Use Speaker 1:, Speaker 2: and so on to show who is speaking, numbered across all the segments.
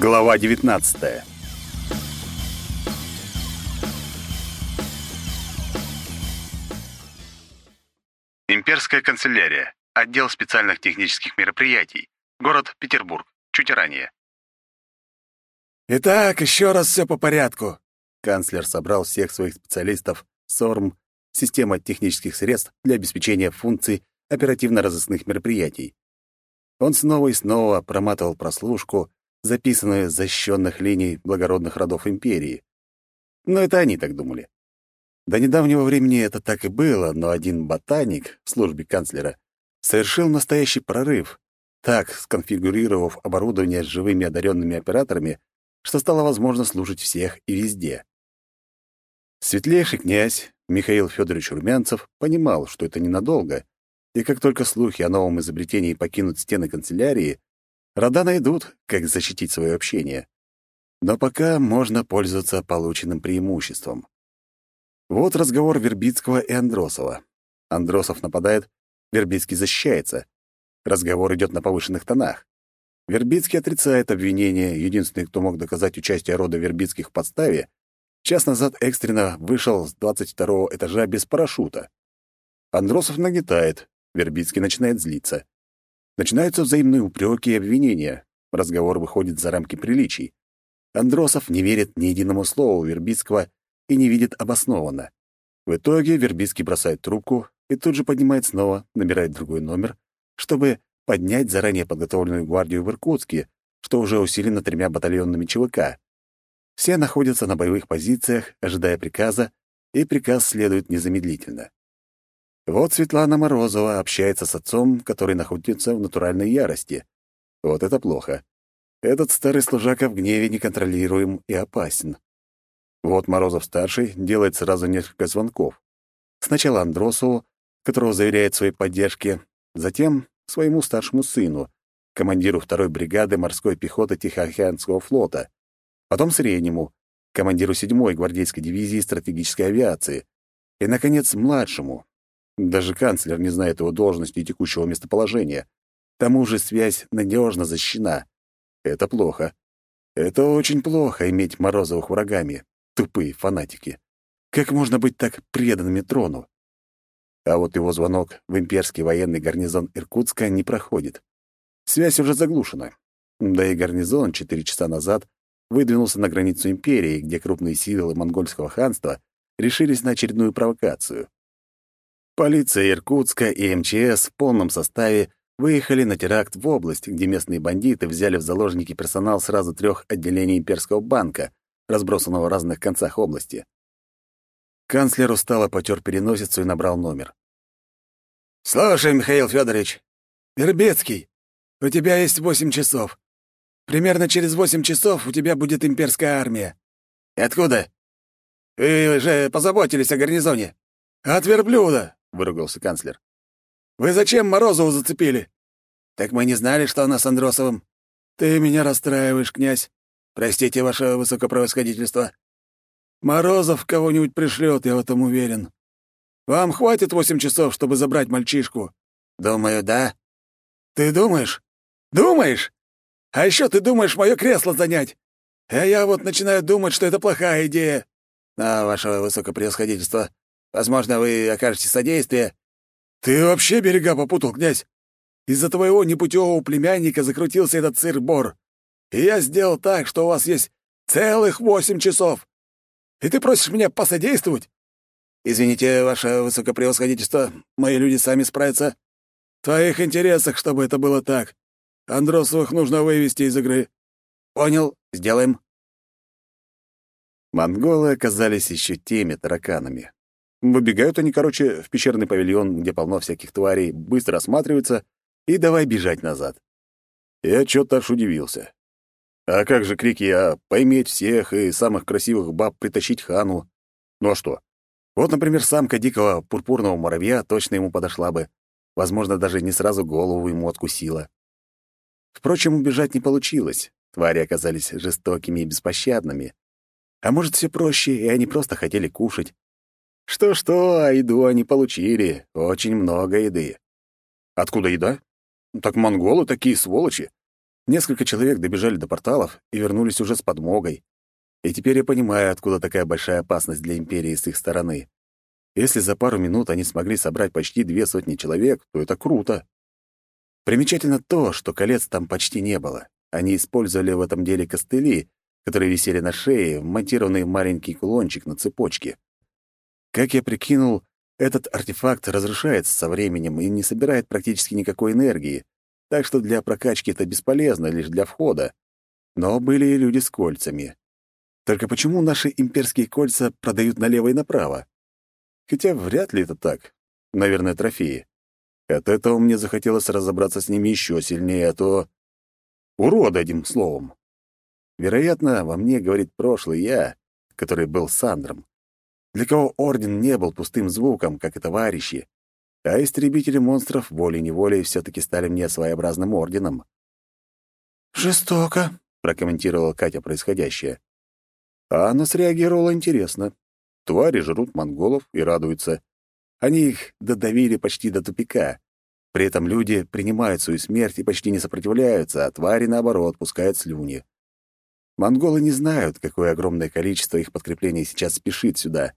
Speaker 1: Глава 19. Имперская канцелярия. Отдел специальных технических мероприятий. Город Петербург. Чуть ранее.
Speaker 2: Итак, еще раз все по порядку.
Speaker 1: Канцлер собрал всех своих специалистов СОРМ, система технических средств для обеспечения функций оперативно-розыскных мероприятий. Он снова и снова проматывал прослушку, записанную с защищенных линий благородных родов империи. Но это они так думали. До недавнего времени это так и было, но один ботаник в службе канцлера совершил настоящий прорыв, так сконфигурировав оборудование с живыми одаренными операторами, что стало возможно служить всех и везде. Светлейший князь Михаил Федорович Румянцев понимал, что это ненадолго, и как только слухи о новом изобретении покинут стены канцелярии, рода найдут, как защитить свое общение. Но пока можно пользоваться полученным преимуществом. Вот разговор Вербицкого и Андросова. Андросов нападает, Вербицкий защищается. Разговор идет на повышенных тонах. Вербицкий отрицает обвинение. Единственный, кто мог доказать участие рода Вербицких в подставе, час назад экстренно вышел с 22 этажа без парашюта. Андросов нагнетает. Вербицкий начинает злиться. Начинаются взаимные упреки и обвинения. Разговор выходит за рамки приличий. Андросов не верит ни единому слову Вербицкого и не видит обоснованно. В итоге Вербицкий бросает трубку и тут же поднимает снова, набирает другой номер, чтобы поднять заранее подготовленную гвардию в Иркутске, что уже усилено тремя батальонами ЧВК. Все находятся на боевых позициях, ожидая приказа, и приказ следует незамедлительно. Вот Светлана Морозова общается с отцом, который находится в натуральной ярости. Вот это плохо. Этот старый служака в гневе неконтролируем и опасен. Вот Морозов-старший делает сразу несколько звонков. Сначала Андросову, которого заверяет своей поддержке, затем своему старшему сыну, командиру второй бригады морской пехоты Тихоокеанского флота, потом среднему, командиру седьмой гвардейской дивизии стратегической авиации, и, наконец, младшему. Даже канцлер не знает его должности и текущего местоположения. К тому же связь надежно защищена. Это плохо. Это очень плохо иметь Морозовых врагами. Тупые фанатики. Как можно быть так преданными трону? А вот его звонок в имперский военный гарнизон Иркутска не проходит. Связь уже заглушена. Да и гарнизон четыре часа назад выдвинулся на границу империи, где крупные силы монгольского ханства решились на очередную провокацию. Полиция Иркутска и МЧС в полном составе выехали на теракт в область, где местные бандиты взяли в заложники персонал сразу трех отделений имперского банка, разбросанного в разных концах области. Канцлер устало потер переносицу и набрал номер.
Speaker 2: «Слушай, Михаил Федорович, Вербецкий, у тебя есть восемь часов. Примерно через восемь часов у тебя будет имперская армия».
Speaker 1: «Откуда?»
Speaker 2: «Вы же позаботились о гарнизоне». «От верблюда», — выругался канцлер. «Вы зачем Морозову зацепили?»
Speaker 1: «Так мы не знали, что она с Андросовым».
Speaker 2: «Ты меня расстраиваешь, князь. Простите, ваше высокопревосходительство. Морозов кого-нибудь пришлет, я в этом уверен. Вам хватит восемь часов, чтобы забрать мальчишку?
Speaker 1: Думаю, да.
Speaker 2: Ты думаешь? Думаешь? А еще ты думаешь мое кресло занять? А я вот начинаю думать, что это плохая идея.
Speaker 1: А, ваше высокопревосходительство, возможно, вы окажете содействие.
Speaker 2: Ты вообще берега попутал, князь. Из-за твоего непутевого племянника закрутился этот сыр-бор. И я сделал так, что у вас есть целых восемь часов. И ты просишь меня посодействовать?
Speaker 1: Извините, ваше высокопревосходительство, мои люди сами справятся.
Speaker 2: В твоих интересах, чтобы это было так. Андросовых нужно вывести из игры.
Speaker 1: Понял, сделаем. Монголы оказались еще теми тараканами. Выбегают они, короче, в пещерный павильон, где полно всяких тварей, быстро осматриваются и давай бежать назад. Я что-то аж удивился. А как же крики о «поиметь всех и самых красивых баб притащить хану»? Ну а что? Вот, например, самка дикого пурпурного муравья точно ему подошла бы. Возможно, даже не сразу голову ему откусила. Впрочем, убежать не получилось. Твари оказались жестокими и беспощадными. А может, все проще, и они просто хотели кушать. Что-что, а еду они получили. Очень много еды. Откуда еда? Так монголы такие сволочи. Несколько человек добежали до порталов и вернулись уже с подмогой. И теперь я понимаю, откуда такая большая опасность для Империи с их стороны. Если за пару минут они смогли собрать почти две сотни человек, то это круто. Примечательно то, что колец там почти не было. Они использовали в этом деле костыли, которые висели на шее, вмонтированный в маленький кулончик на цепочке. Как я прикинул, этот артефакт разрушается со временем и не собирает практически никакой энергии, так что для прокачки это бесполезно лишь для входа. Но были и люди с кольцами. Только почему наши имперские кольца продают налево и направо? Хотя вряд ли это так. Наверное, трофеи. От этого мне захотелось разобраться с ними еще сильнее, а то... Урод, одним словом. Вероятно, во мне говорит прошлый я, который был Сандром, для кого Орден не был пустым звуком, как и товарищи, а истребители монстров волей-неволей все-таки стали мне своеобразным орденом.
Speaker 2: «Жестоко», — прокомментировала Катя происходящее.
Speaker 1: А она среагировала интересно. Твари жрут монголов и радуются. Они их додавили почти до тупика. При этом люди принимают свою смерть и почти не сопротивляются, а твари, наоборот, пускают слюни. Монголы не знают, какое огромное количество их подкреплений сейчас спешит сюда,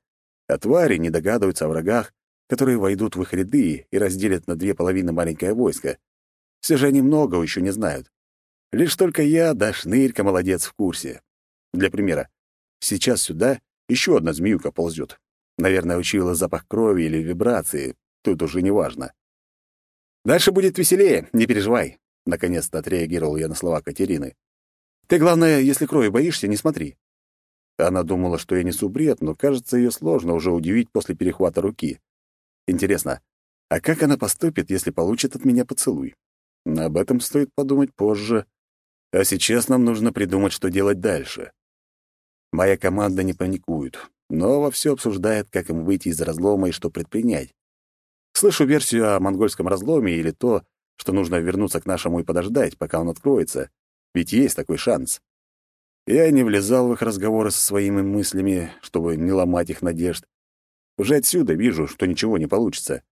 Speaker 1: а твари не догадываются о врагах, которые войдут в их ряды и разделят на две половины маленькое войско. Все же они многого еще не знают. Лишь только я, да шнырька молодец в курсе. Для примера, сейчас сюда еще одна змеюка ползет. Наверное, учуяла запах крови или вибрации, тут уже не важно. «Дальше будет веселее, не переживай», — наконец-то отреагировал я на слова Катерины. «Ты, главное, если крови боишься, не смотри». Она думала, что я несу бред, но, кажется, ее сложно уже удивить после перехвата руки. Интересно, а как она поступит, если получит от меня поцелуй? Об этом стоит подумать позже. А сейчас нам нужно придумать, что делать дальше. Моя команда не паникует, но во все обсуждает, как им выйти из разлома и что предпринять. Слышу версию о монгольском разломе или то, что нужно вернуться к нашему и подождать, пока он откроется, ведь есть такой шанс. Я не влезал в их разговоры со своими мыслями, чтобы не ломать их надежд. Уже отсюда вижу, что ничего не получится.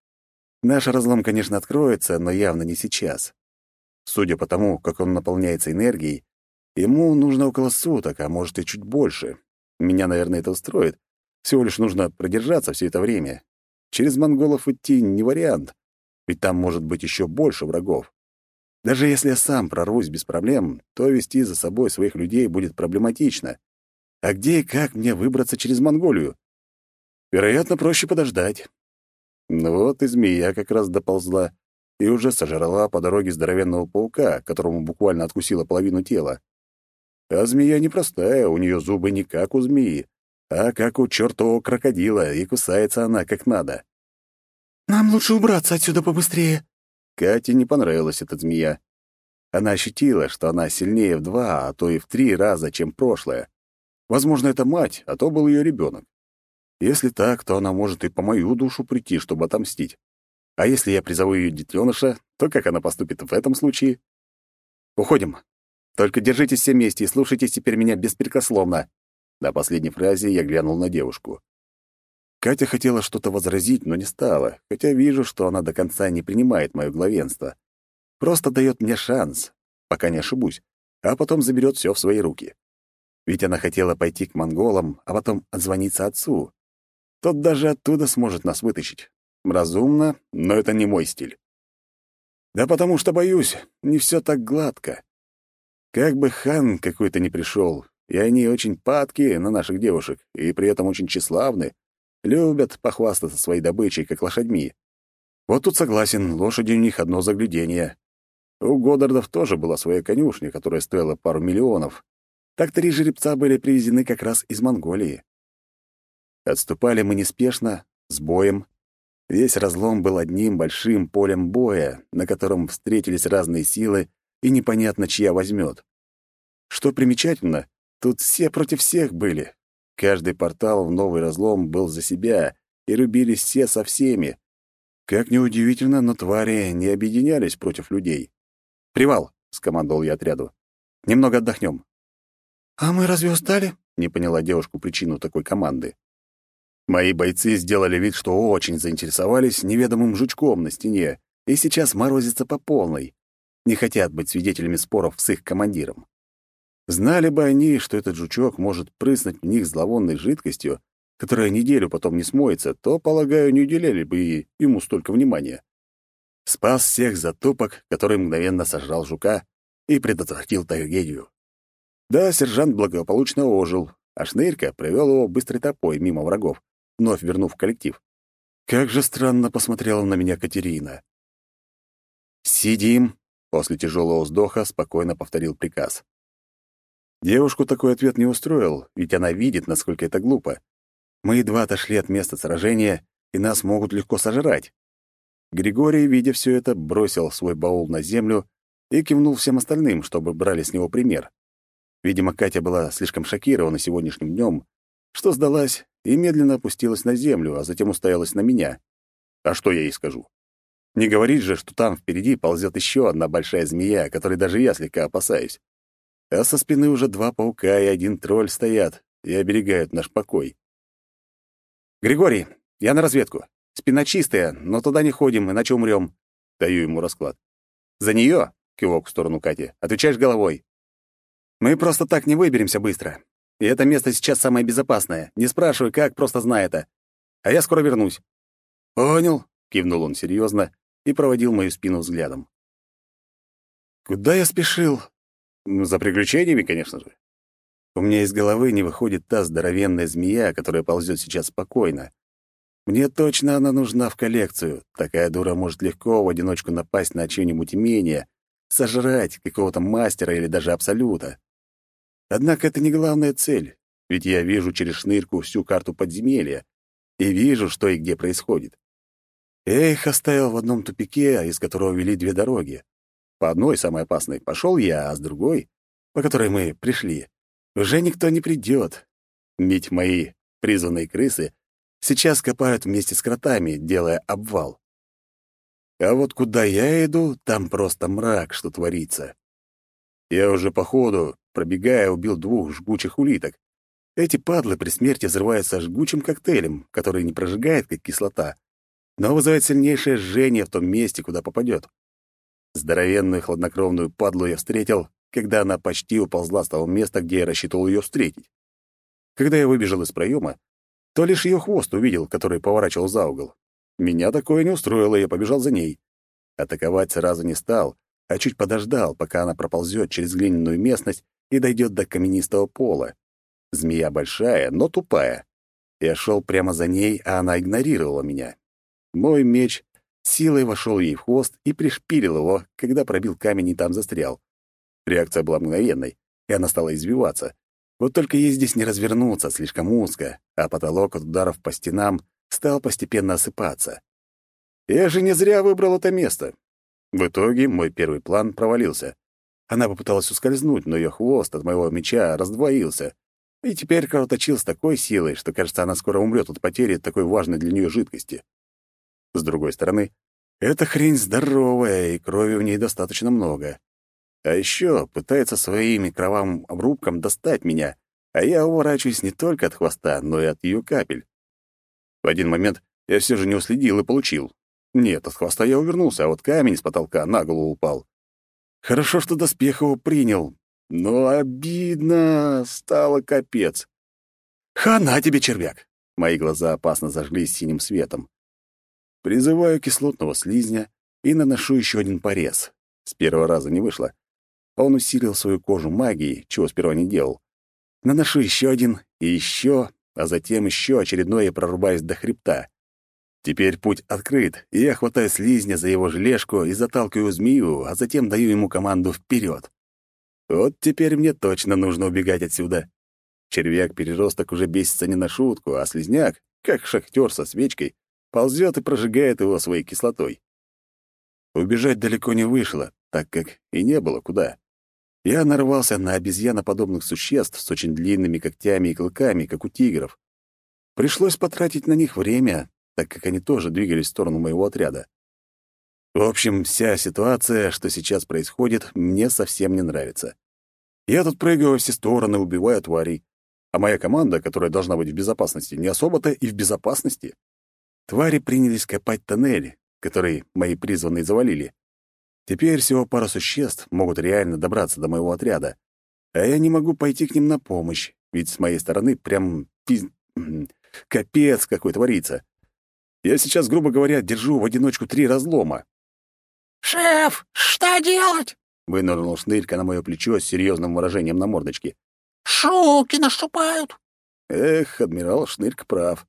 Speaker 1: Наш разлом, конечно, откроется, но явно не сейчас. Судя по тому, как он наполняется энергией, ему нужно около суток, а может и чуть больше. Меня, наверное, это устроит. Всего лишь нужно продержаться все это время. Через монголов идти не вариант, ведь там может быть еще больше врагов. Даже если я сам прорвусь без проблем, то вести за собой своих людей будет проблематично. А где и как мне выбраться через Монголию? Вероятно, проще подождать. Ну вот и змея как раз доползла и уже сожрала по дороге здоровенного паука, которому буквально откусила половину тела. А змея непростая, у нее зубы не как у змеи, а как у чертового крокодила, и кусается она как надо.
Speaker 2: «Нам лучше убраться отсюда побыстрее»,
Speaker 1: Кате не понравилась эта змея. Она ощутила, что она сильнее в два, а то и в три раза, чем прошлое. Возможно, это мать, а то был ее ребенок. Если так, то она может и по мою душу прийти, чтобы отомстить. А если я призову ее детеныша, то как она поступит в этом случае? Уходим. Только держитесь все вместе и слушайтесь теперь меня беспрекословно. На последней фразе я глянул на девушку. Катя хотела что-то возразить, но не стала, хотя вижу, что она до конца не принимает мое главенство. Просто дает мне шанс, пока не ошибусь, а потом заберет все в свои руки. Ведь она хотела пойти к монголам, а потом отзвониться отцу. Тот даже оттуда сможет нас вытащить. Разумно, но это не мой стиль. Да потому что, боюсь, не все так гладко. Как бы хан какой-то не пришел, и они очень падки на наших девушек, и при этом очень тщеславны, Любят похвастаться своей добычей, как лошадьми. Вот тут согласен, лошади у них одно заглядение. У Годдардов тоже была своя конюшня, которая стоила пару миллионов. Так три жеребца были привезены как раз из Монголии. Отступали мы неспешно, с боем. Весь разлом был одним большим полем боя, на котором встретились разные силы, и непонятно, чья возьмет. Что примечательно, тут все против всех были, Каждый портал в новый разлом был за себя, и рубились все со всеми. Как неудивительно, но твари не объединялись против людей. «Привал!» — скомандовал я отряду. «Немного отдохнем».
Speaker 2: «А мы разве устали?»
Speaker 1: — не поняла девушку причину такой команды. Мои бойцы сделали вид, что очень заинтересовались неведомым жучком на стене, и сейчас морозится по полной. не хотят быть свидетелями споров с их командиром. Знали бы они, что этот жучок может прыснуть в них зловонной жидкостью, которая неделю потом не смоется, то, полагаю, не уделяли бы и ему столько внимания. Спас всех затупок, который мгновенно сожрал жука и предотвратил трагедию. Да, сержант благополучно ожил, а Шнырька привел его быстрой топой мимо врагов, вновь вернув коллектив. Как же странно посмотрела на меня Катерина. «Сидим», — после тяжелого вздоха спокойно повторил приказ. Девушку такой ответ не устроил, ведь она видит, насколько это глупо. Мы едва отошли от места сражения, и нас могут легко сожрать. Григорий, видя все это, бросил свой баул на землю и кивнул всем остальным, чтобы брали с него пример. Видимо, Катя была слишком шокирована сегодняшним днем, что сдалась и медленно опустилась на землю, а затем уставилась на меня. А что я ей скажу? Не говорит же, что там впереди ползет еще одна большая змея, которой даже я слегка опасаюсь. А со спины уже два паука и один тролль стоят и оберегают наш покой. «Григорий, я на разведку. Спина чистая, но туда не ходим, иначе умрем. Даю ему расклад. «За нее?» — кивок в сторону Кати. «Отвечаешь головой». «Мы просто так не выберемся быстро. И это место сейчас самое безопасное. Не спрашивай, как, просто знай это. А я скоро вернусь». «Понял», — кивнул он серьезно и проводил мою спину взглядом. «Куда я спешил?» «За приключениями, конечно же. У меня из головы не выходит та здоровенная змея, которая ползет сейчас спокойно. Мне точно она нужна в коллекцию. Такая дура может легко в одиночку напасть на чье-нибудь имение, сожрать какого-то мастера или даже абсолюта. Однако это не главная цель, ведь я вижу через шнырку всю карту подземелья и вижу, что и где происходит. Я их оставил в одном тупике, из которого вели две дороги. По одной, самой опасной, пошел я, а с другой, по которой мы пришли, уже никто не придет. Ведь мои призванные крысы сейчас копают вместе с кротами, делая обвал. А вот куда я иду, там просто мрак, что творится. Я уже по ходу, пробегая, убил двух жгучих улиток. Эти падлы при смерти взрываются жгучим коктейлем, который не прожигает, как кислота, но вызывает сильнейшее жжение в том месте, куда попадет. Здоровенную хладнокровную падлу я встретил, когда она почти уползла с того места, где я рассчитывал ее встретить. Когда я выбежал из проема, то лишь ее хвост увидел, который поворачивал за угол. Меня такое не устроило, и я побежал за ней. Атаковать сразу не стал, а чуть подождал, пока она проползет через глиняную местность и дойдет до каменистого пола. Змея большая, но тупая. Я шел прямо за ней, а она игнорировала меня. Мой меч силой вошел ей в хвост и пришпилил его, когда пробил камень и там застрял. Реакция была мгновенной, и она стала извиваться. Вот только ей здесь не развернуться, слишком узко, а потолок от ударов по стенам стал постепенно осыпаться. Я же не зря выбрал это место. В итоге мой первый план провалился. Она попыталась ускользнуть, но ее хвост от моего меча раздвоился, и теперь кровоточил с такой силой, что, кажется, она скоро умрет от потери такой важной для нее жидкости. С другой стороны, эта хрень здоровая, и крови в ней достаточно много. А еще пытается своими кровавым обрубком достать меня, а я уворачиваюсь не только от хвоста, но и от ее капель. В один момент я все же не уследил и получил. Нет, от хвоста я увернулся, а вот камень с потолка на голову упал. Хорошо, что доспех его принял, но обидно, стало капец. «Хана тебе, червяк!» Мои глаза опасно зажглись синим светом. Призываю кислотного слизня и наношу еще один порез. С первого раза не вышло. Он усилил свою кожу магией, чего сперва не делал. Наношу еще один и еще, а затем еще очередной и прорубаюсь до хребта. Теперь путь открыт, и я хватаю слизня за его желешку и заталкиваю змею, а затем даю ему команду вперед. Вот теперь мне точно нужно убегать отсюда. Червяк-переросток уже бесится не на шутку, а слизняк, как шахтер со свечкой, ползет и прожигает его своей кислотой. Убежать далеко не вышло, так как и не было куда. Я нарвался на обезьяноподобных существ с очень длинными когтями и клыками, как у тигров. Пришлось потратить на них время, так как они тоже двигались в сторону моего отряда. В общем, вся ситуация, что сейчас происходит, мне совсем не нравится. Я тут прыгаю во все стороны, убиваю тварей, а моя команда, которая должна быть в безопасности, не особо-то и в безопасности. Твари принялись копать тоннели, которые мои призванные завалили. Теперь всего пара существ могут реально добраться до моего отряда, а я не могу пойти к ним на помощь, ведь с моей стороны прям пиз... капец какой творится. Я сейчас, грубо говоря, держу в одиночку три разлома.
Speaker 3: «Шеф, что делать?»
Speaker 1: — вынырнул шнырька на мое плечо с серьезным выражением на мордочке.
Speaker 3: «Шуки наступают!»
Speaker 1: Эх, адмирал Шнырька прав.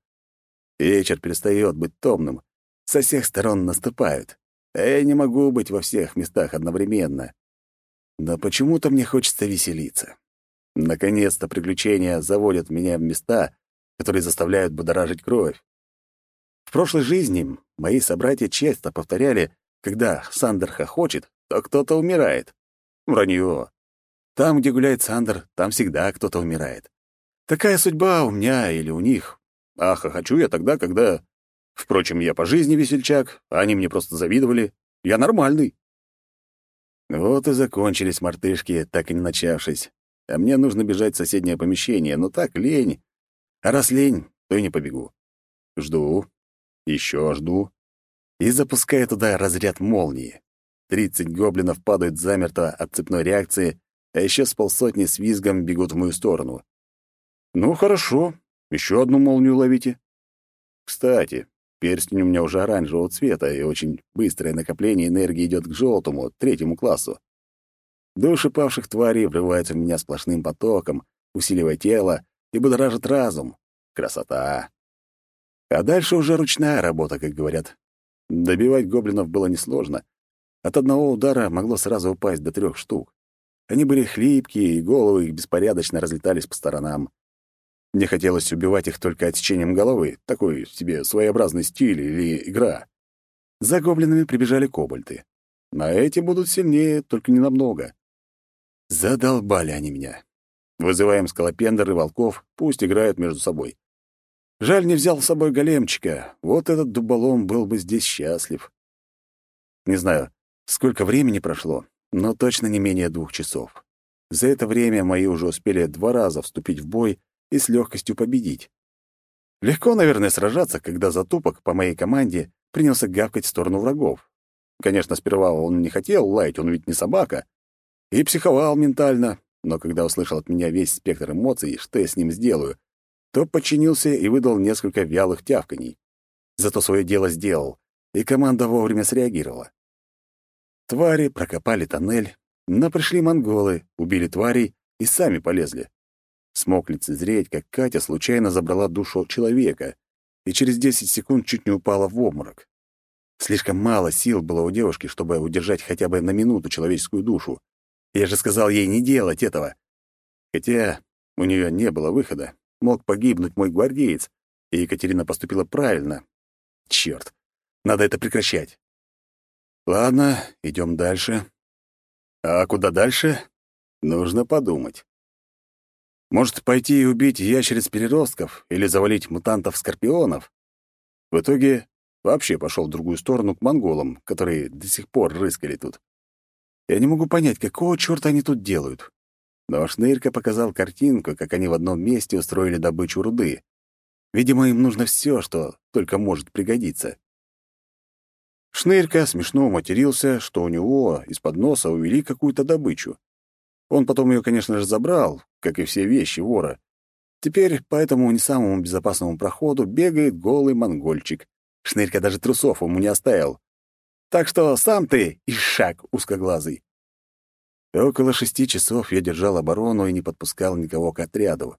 Speaker 1: Вечер перестает быть томным. Со всех сторон наступают. А я не могу быть во всех местах одновременно. Но почему-то мне хочется веселиться. Наконец-то приключения заводят меня в места, которые заставляют будоражить кровь. В прошлой жизни мои собратья часто повторяли, когда Сандер хохочет, то кто-то умирает. Вранье. Там, где гуляет Сандер, там всегда кто-то умирает. Такая судьба у меня или у них. А хохочу я тогда, когда... Впрочем, я по жизни весельчак, а они мне просто завидовали. Я нормальный. Вот и закончились мартышки, так и не начавшись. А мне нужно бежать в соседнее помещение, но так лень. А раз лень, то и не побегу. Жду, еще жду. И запускаю туда разряд молнии. Тридцать гоблинов падают замерто от цепной реакции, а еще с полсотни с визгом бегут в мою сторону. Ну, хорошо, еще одну молнию ловите. Кстати, перстень у меня уже оранжевого цвета, и очень быстрое накопление энергии идет к желтому, третьему классу. Души павших тварей врываются в меня сплошным потоком, усиливая тело и будоражит разум. Красота! А дальше уже ручная работа, как говорят. Добивать гоблинов было несложно. От одного удара могло сразу упасть до трех штук. Они были хлипкие, и головы их беспорядочно разлетались по сторонам. Мне хотелось убивать их только отсечением головы, такой себе своеобразный стиль или игра. За гоблинами прибежали кобальты. На эти будут сильнее, только не намного. Задолбали они меня. Вызываем скалопендр и волков, пусть играют между собой. Жаль, не взял с собой големчика. Вот этот дуболом был бы здесь счастлив. Не знаю, сколько времени прошло, но точно не менее двух часов. За это время мои уже успели два раза вступить в бой и с легкостью победить. Легко, наверное, сражаться, когда затупок по моей команде принялся гавкать в сторону врагов. Конечно, сперва он не хотел лаять, он ведь не собака. И психовал ментально, но когда услышал от меня весь спектр эмоций, что я с ним сделаю, то подчинился и выдал несколько вялых тявканий. Зато свое дело сделал, и команда вовремя среагировала. Твари прокопали тоннель, но пришли монголы, убили тварей и сами полезли. Смог лицезреть, как Катя случайно забрала душу человека и через 10 секунд чуть не упала в обморок. Слишком мало сил было у девушки, чтобы удержать хотя бы на минуту человеческую душу. Я же сказал ей не делать этого. Хотя у нее не было выхода. Мог погибнуть мой гвардеец, и Екатерина поступила правильно. Черт, надо это прекращать. Ладно, идем дальше. А куда дальше? Нужно подумать. Может, пойти и убить ящериц-переростков или завалить мутантов-скорпионов? В итоге вообще пошел в другую сторону к монголам, которые до сих пор рыскали тут. Я не могу понять, какого чёрта они тут делают. Но Шнырька показал картинку, как они в одном месте устроили добычу руды. Видимо, им нужно все, что только может пригодиться. Шнырька смешно матерился, что у него из-под носа увели какую-то добычу. Он потом ее, конечно же, забрал, как и все вещи вора. Теперь по этому не самому безопасному проходу бегает голый монгольчик. Шнырька даже трусов ему не оставил. Так что сам ты, ишак узкоглазый. Около шести часов я держал оборону и не подпускал никого к отряду.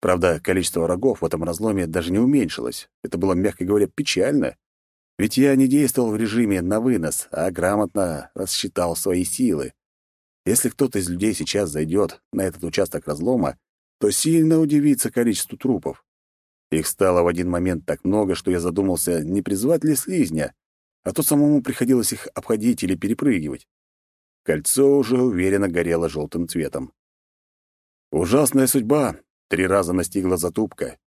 Speaker 1: Правда, количество врагов в этом разломе даже не уменьшилось. Это было, мягко говоря, печально. Ведь я не действовал в режиме на вынос, а грамотно рассчитал свои силы. Если кто-то из людей сейчас зайдет на этот участок разлома, то сильно удивится количеству трупов. Их стало в один момент так много, что я задумался, не призвать ли слизня, а то самому приходилось их обходить или перепрыгивать. Кольцо уже уверенно горело желтым цветом. Ужасная судьба три раза настигла затупка.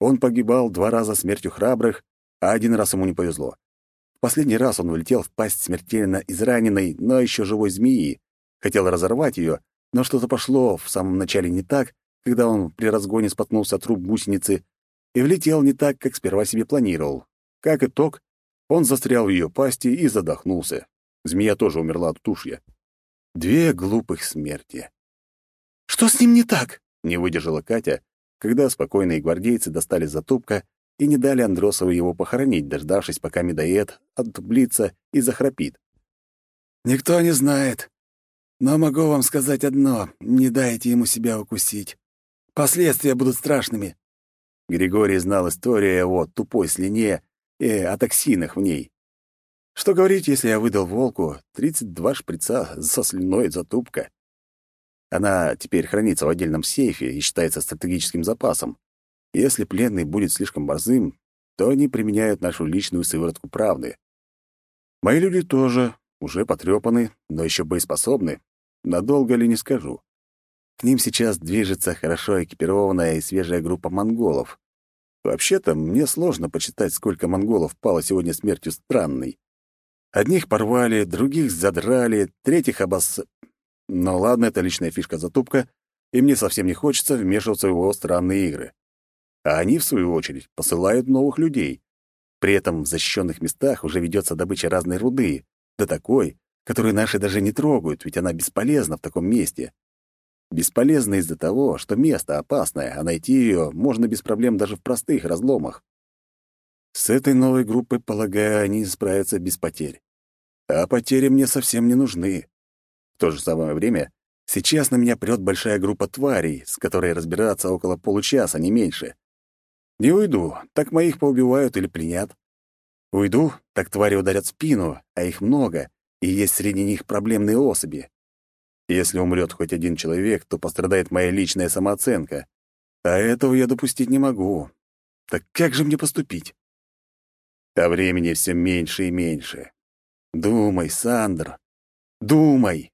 Speaker 1: Он погибал два раза смертью храбрых, а один раз ему не повезло. В последний раз он улетел в пасть смертельно израненной, но еще живой змеи, Хотел разорвать ее, но что-то пошло в самом начале не так, когда он при разгоне споткнулся от труб гусеницы и влетел не так, как сперва себе планировал. Как итог, он застрял в ее пасти и задохнулся. Змея тоже умерла от тушья. Две глупых смерти.
Speaker 2: «Что с ним не так?»
Speaker 1: — не выдержала Катя, когда спокойные гвардейцы достали затупка и не дали Андросову его похоронить, дождавшись, пока медоед отблится и захрапит.
Speaker 2: «Никто не знает. Но могу вам сказать одно — не дайте ему себя укусить. Последствия будут страшными».
Speaker 1: Григорий знал историю о тупой слине и о токсинах в ней. Что говорить, если я выдал волку 32 шприца со слюной затупка? Она теперь хранится в отдельном сейфе и считается стратегическим запасом. Если пленный будет слишком борзым, то они применяют нашу личную сыворотку правды. Мои люди тоже уже потрепаны, но еще боеспособны. Надолго ли не скажу. К ним сейчас движется хорошо экипированная и свежая группа монголов. Вообще-то, мне сложно почитать, сколько монголов пало сегодня смертью странной. Одних порвали, других задрали, третьих обос... Но ладно, это личная фишка затупка, и мне совсем не хочется вмешиваться в его странные игры. А они, в свою очередь, посылают новых людей. При этом в защищенных местах уже ведется добыча разной руды, да такой, которую наши даже не трогают, ведь она бесполезна в таком месте. Бесполезна из-за того, что место опасное, а найти ее можно без проблем даже в простых разломах. С этой новой группой, полагаю, они справятся без потерь. А потери мне совсем не нужны. В то же самое время сейчас на меня прет большая группа тварей, с которой разбираться около получаса, не меньше. Не уйду, так моих поубивают или пленят. Уйду, так твари ударят спину, а их много, и есть среди них проблемные особи. Если умрет хоть один человек, то пострадает моя личная самооценка. А этого я допустить не могу. Так как же мне поступить? А времени все меньше и меньше. Думай, Сандр, думай.